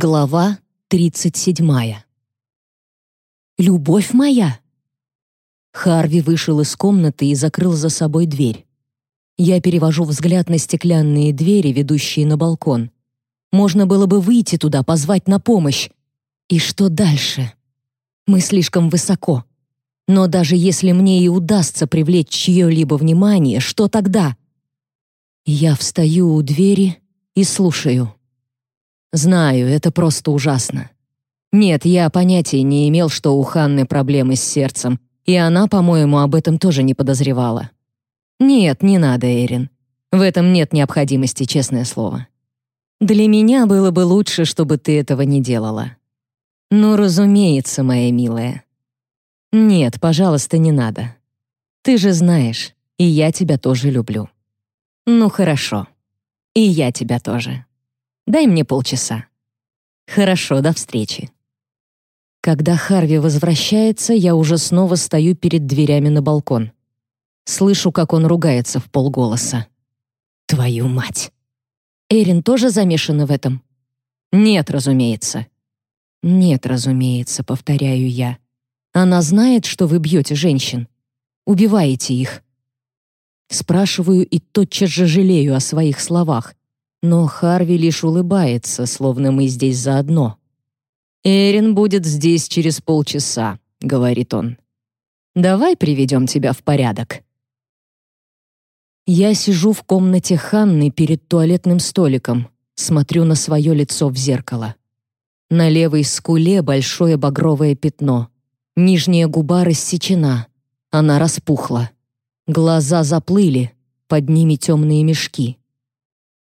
Глава 37. «Любовь моя!» Харви вышел из комнаты и закрыл за собой дверь. Я перевожу взгляд на стеклянные двери, ведущие на балкон. Можно было бы выйти туда, позвать на помощь. И что дальше? Мы слишком высоко. Но даже если мне и удастся привлечь чье-либо внимание, что тогда? Я встаю у двери и слушаю. Знаю, это просто ужасно. Нет, я понятия не имел, что у Ханны проблемы с сердцем, и она, по-моему, об этом тоже не подозревала. Нет, не надо, Эрин. В этом нет необходимости, честное слово. Для меня было бы лучше, чтобы ты этого не делала. Ну, разумеется, моя милая. Нет, пожалуйста, не надо. Ты же знаешь, и я тебя тоже люблю. Ну, хорошо. И я тебя тоже. Дай мне полчаса». «Хорошо, до встречи». Когда Харви возвращается, я уже снова стою перед дверями на балкон. Слышу, как он ругается в полголоса. «Твою мать!» «Эрин тоже замешана в этом?» «Нет, разумеется». «Нет, разумеется», — повторяю я. «Она знает, что вы бьете женщин. Убиваете их». Спрашиваю и тотчас же жалею о своих словах. Но Харви лишь улыбается, словно мы здесь заодно. «Эрин будет здесь через полчаса», — говорит он. «Давай приведем тебя в порядок». Я сижу в комнате Ханны перед туалетным столиком, смотрю на свое лицо в зеркало. На левой скуле большое багровое пятно. Нижняя губа рассечена. Она распухла. Глаза заплыли, под ними темные мешки.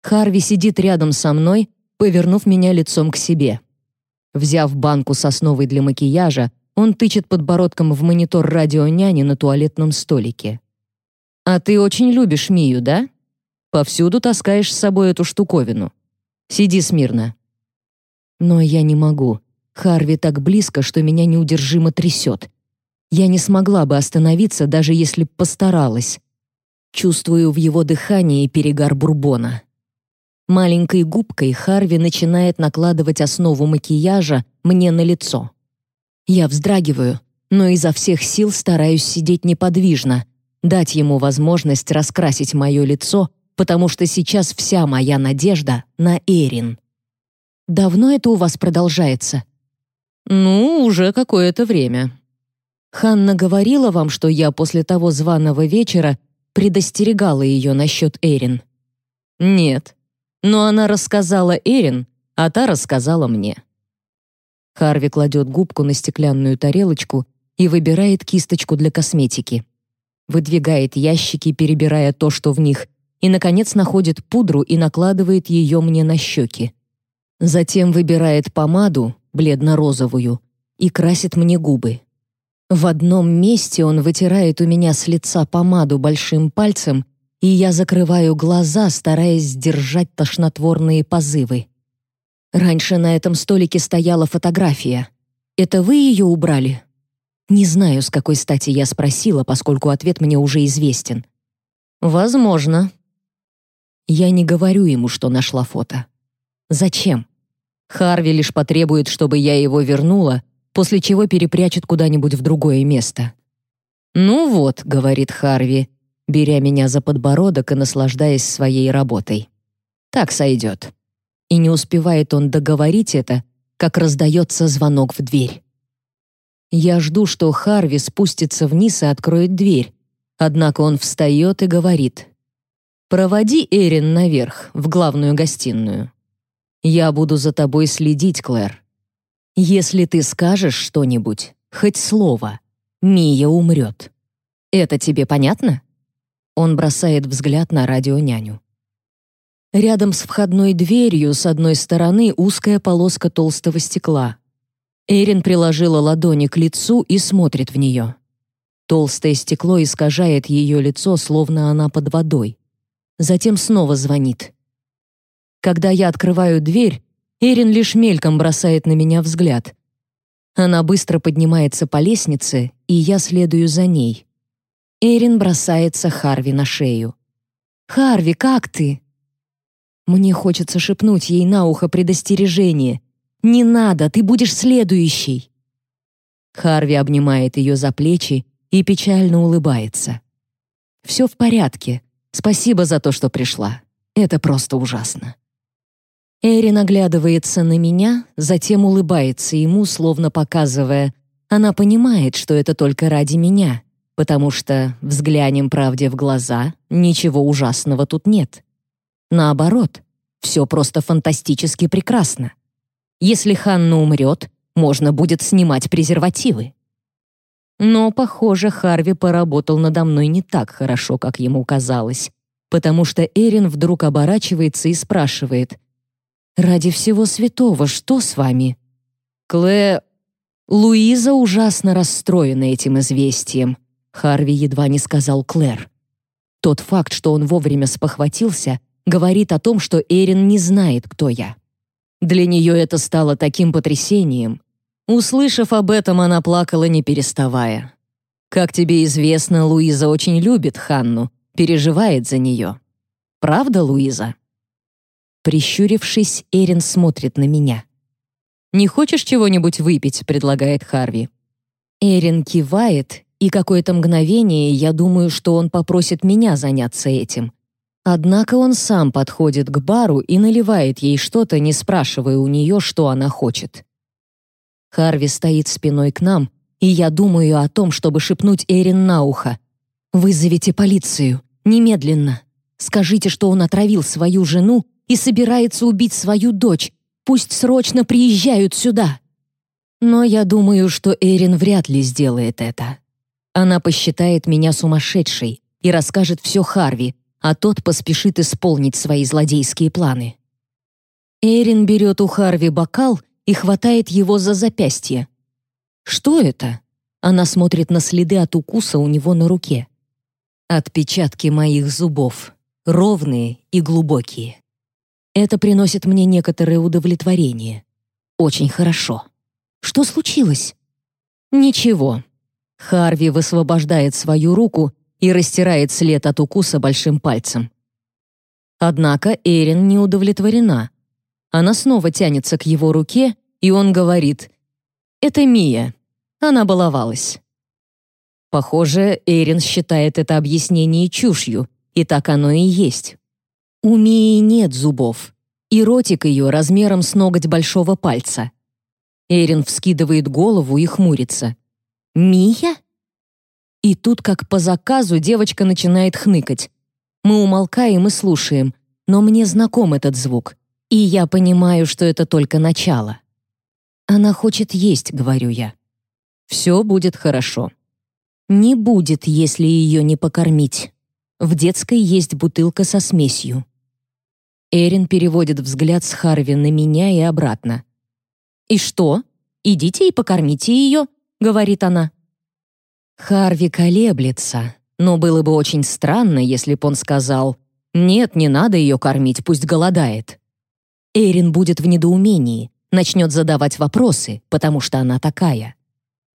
Харви сидит рядом со мной, повернув меня лицом к себе. Взяв банку сосновой для макияжа, он тычет подбородком в монитор радионяни на туалетном столике. «А ты очень любишь Мию, да? Повсюду таскаешь с собой эту штуковину. Сиди смирно». Но я не могу. Харви так близко, что меня неудержимо трясет. Я не смогла бы остановиться, даже если б постаралась. Чувствую в его дыхании перегар бурбона. Маленькой губкой Харви начинает накладывать основу макияжа мне на лицо. Я вздрагиваю, но изо всех сил стараюсь сидеть неподвижно, дать ему возможность раскрасить мое лицо, потому что сейчас вся моя надежда на Эрин. Давно это у вас продолжается? Ну, уже какое-то время. Ханна говорила вам, что я после того званого вечера предостерегала ее насчет Эрин. Нет, но она рассказала Эрин, а та рассказала мне. Харви кладет губку на стеклянную тарелочку и выбирает кисточку для косметики. Выдвигает ящики, перебирая то, что в них, и, наконец, находит пудру и накладывает ее мне на щеки. Затем выбирает помаду, бледно-розовую, и красит мне губы. В одном месте он вытирает у меня с лица помаду большим пальцем и я закрываю глаза, стараясь сдержать тошнотворные позывы. Раньше на этом столике стояла фотография. Это вы ее убрали? Не знаю, с какой стати я спросила, поскольку ответ мне уже известен. Возможно. Я не говорю ему, что нашла фото. Зачем? Харви лишь потребует, чтобы я его вернула, после чего перепрячет куда-нибудь в другое место. «Ну вот», — говорит Харви, беря меня за подбородок и наслаждаясь своей работой. Так сойдет. И не успевает он договорить это, как раздается звонок в дверь. Я жду, что Харви спустится вниз и откроет дверь, однако он встает и говорит «Проводи Эрин наверх, в главную гостиную. Я буду за тобой следить, Клэр. Если ты скажешь что-нибудь, хоть слово, Мия умрет. Это тебе понятно?» Он бросает взгляд на радионяню. Рядом с входной дверью с одной стороны узкая полоска толстого стекла. Эрин приложила ладони к лицу и смотрит в нее. Толстое стекло искажает ее лицо, словно она под водой. Затем снова звонит. Когда я открываю дверь, Эрин лишь мельком бросает на меня взгляд. Она быстро поднимается по лестнице, и я следую за ней. Эрин бросается Харви на шею. «Харви, как ты?» Мне хочется шепнуть ей на ухо предостережение. Не надо, ты будешь следующий!» Харви обнимает ее за плечи и печально улыбается. «Все в порядке. Спасибо за то, что пришла. Это просто ужасно». Эрин оглядывается на меня, затем улыбается ему, словно показывая, она понимает, что это только ради меня, потому что, взглянем правде в глаза, ничего ужасного тут нет. Наоборот, все просто фантастически прекрасно. Если Ханна умрет, можно будет снимать презервативы. Но, похоже, Харви поработал надо мной не так хорошо, как ему казалось, потому что Эрин вдруг оборачивается и спрашивает, «Ради всего святого, что с вами?» «Клэ...» Луиза ужасно расстроена этим известием. Харви едва не сказал Клэр. Тот факт, что он вовремя спохватился, говорит о том, что Эрин не знает, кто я. Для нее это стало таким потрясением. Услышав об этом, она плакала не переставая. Как тебе известно, Луиза очень любит Ханну, переживает за нее. Правда, Луиза? Прищурившись, Эрин смотрит на меня. «Не хочешь чего-нибудь выпить?» — предлагает Харви. Эрин кивает, и какое-то мгновение я думаю, что он попросит меня заняться этим. Однако он сам подходит к бару и наливает ей что-то, не спрашивая у нее, что она хочет. Харви стоит спиной к нам, и я думаю о том, чтобы шепнуть Эрин на ухо. «Вызовите полицию. Немедленно. Скажите, что он отравил свою жену и собирается убить свою дочь, Пусть срочно приезжают сюда. Но я думаю, что Эрин вряд ли сделает это. Она посчитает меня сумасшедшей и расскажет все Харви, а тот поспешит исполнить свои злодейские планы. Эрин берет у Харви бокал и хватает его за запястье. «Что это?» Она смотрит на следы от укуса у него на руке. «Отпечатки моих зубов, ровные и глубокие». Это приносит мне некоторое удовлетворение. Очень хорошо. Что случилось? Ничего. Харви высвобождает свою руку и растирает след от укуса большим пальцем. Однако Эрин не удовлетворена. Она снова тянется к его руке, и он говорит «Это Мия. Она баловалась». Похоже, Эрин считает это объяснение чушью, и так оно и есть. У Мии нет зубов, и ротик ее размером с ноготь большого пальца. Эрин вскидывает голову и хмурится. «Мия?» И тут, как по заказу, девочка начинает хныкать. Мы умолкаем и слушаем, но мне знаком этот звук, и я понимаю, что это только начало. «Она хочет есть», — говорю я. «Все будет хорошо». «Не будет, если ее не покормить». В детской есть бутылка со смесью. Эрин переводит взгляд с Харви на меня и обратно. «И что? Идите и покормите ее», — говорит она. Харви колеблется, но было бы очень странно, если б он сказал «Нет, не надо ее кормить, пусть голодает». Эрин будет в недоумении, начнет задавать вопросы, потому что она такая.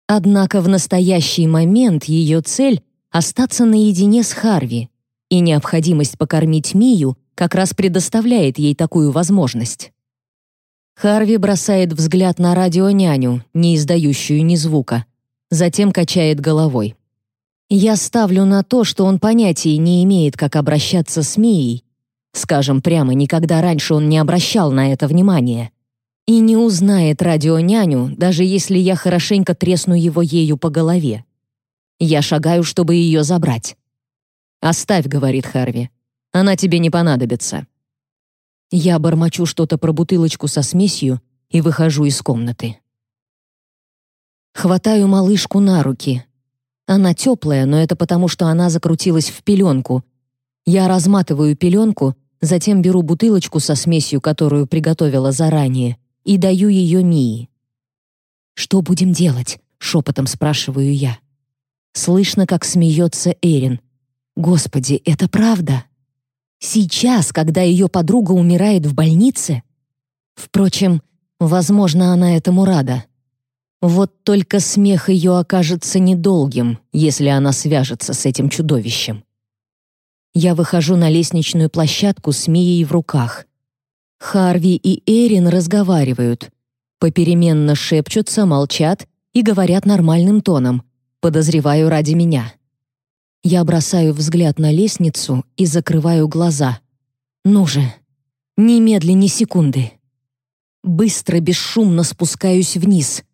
Однако в настоящий момент ее цель остаться наедине с Харви, и необходимость покормить Мию как раз предоставляет ей такую возможность. Харви бросает взгляд на радионяню, не издающую ни звука, затем качает головой. Я ставлю на то, что он понятия не имеет, как обращаться с Мией. Скажем прямо, никогда раньше он не обращал на это внимания. И не узнает радионяню, даже если я хорошенько тресну его ею по голове. Я шагаю, чтобы ее забрать. «Оставь», — говорит Харви. «Она тебе не понадобится». Я бормочу что-то про бутылочку со смесью и выхожу из комнаты. Хватаю малышку на руки. Она теплая, но это потому, что она закрутилась в пеленку. Я разматываю пеленку, затем беру бутылочку со смесью, которую приготовила заранее, и даю ее Мии. «Что будем делать?» — шепотом спрашиваю я. Слышно, как смеется Эрин. Господи, это правда? Сейчас, когда ее подруга умирает в больнице? Впрочем, возможно, она этому рада. Вот только смех ее окажется недолгим, если она свяжется с этим чудовищем. Я выхожу на лестничную площадку с Мией в руках. Харви и Эрин разговаривают. Попеременно шепчутся, молчат и говорят нормальным тоном. Подозреваю ради меня. Я бросаю взгляд на лестницу и закрываю глаза. Ну же, немедли ни секунды. Быстро, бесшумно спускаюсь вниз.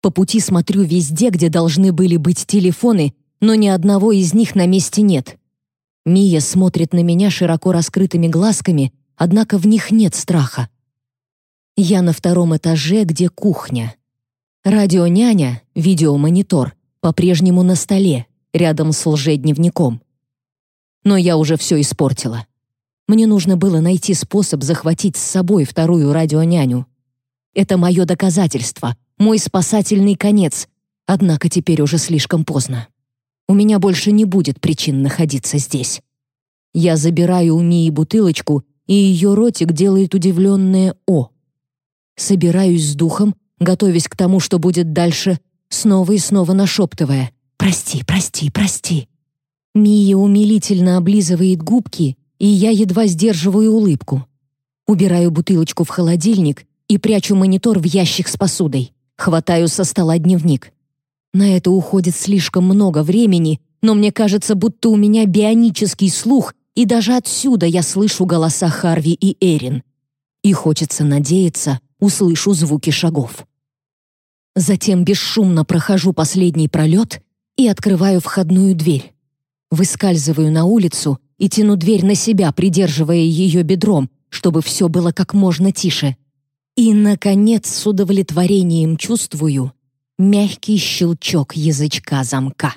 По пути смотрю везде, где должны были быть телефоны, но ни одного из них на месте нет. Мия смотрит на меня широко раскрытыми глазками, однако в них нет страха. Я на втором этаже, где кухня. Радионяня, видеомонитор, по-прежнему на столе, рядом с лжедневником. Но я уже все испортила. Мне нужно было найти способ захватить с собой вторую радионяню. Это мое доказательство, мой спасательный конец, однако теперь уже слишком поздно. У меня больше не будет причин находиться здесь. Я забираю у Мии бутылочку, и ее ротик делает удивленное «О». Собираюсь с духом, готовясь к тому, что будет дальше, снова и снова нашептывая «Прости, прости, прости». Мия умилительно облизывает губки, и я едва сдерживаю улыбку. Убираю бутылочку в холодильник и прячу монитор в ящик с посудой. Хватаю со стола дневник. На это уходит слишком много времени, но мне кажется, будто у меня бионический слух, и даже отсюда я слышу голоса Харви и Эрин. И хочется надеяться, услышу звуки шагов. Затем бесшумно прохожу последний пролет и открываю входную дверь. Выскальзываю на улицу и тяну дверь на себя, придерживая ее бедром, чтобы все было как можно тише. И, наконец, с удовлетворением чувствую мягкий щелчок язычка замка.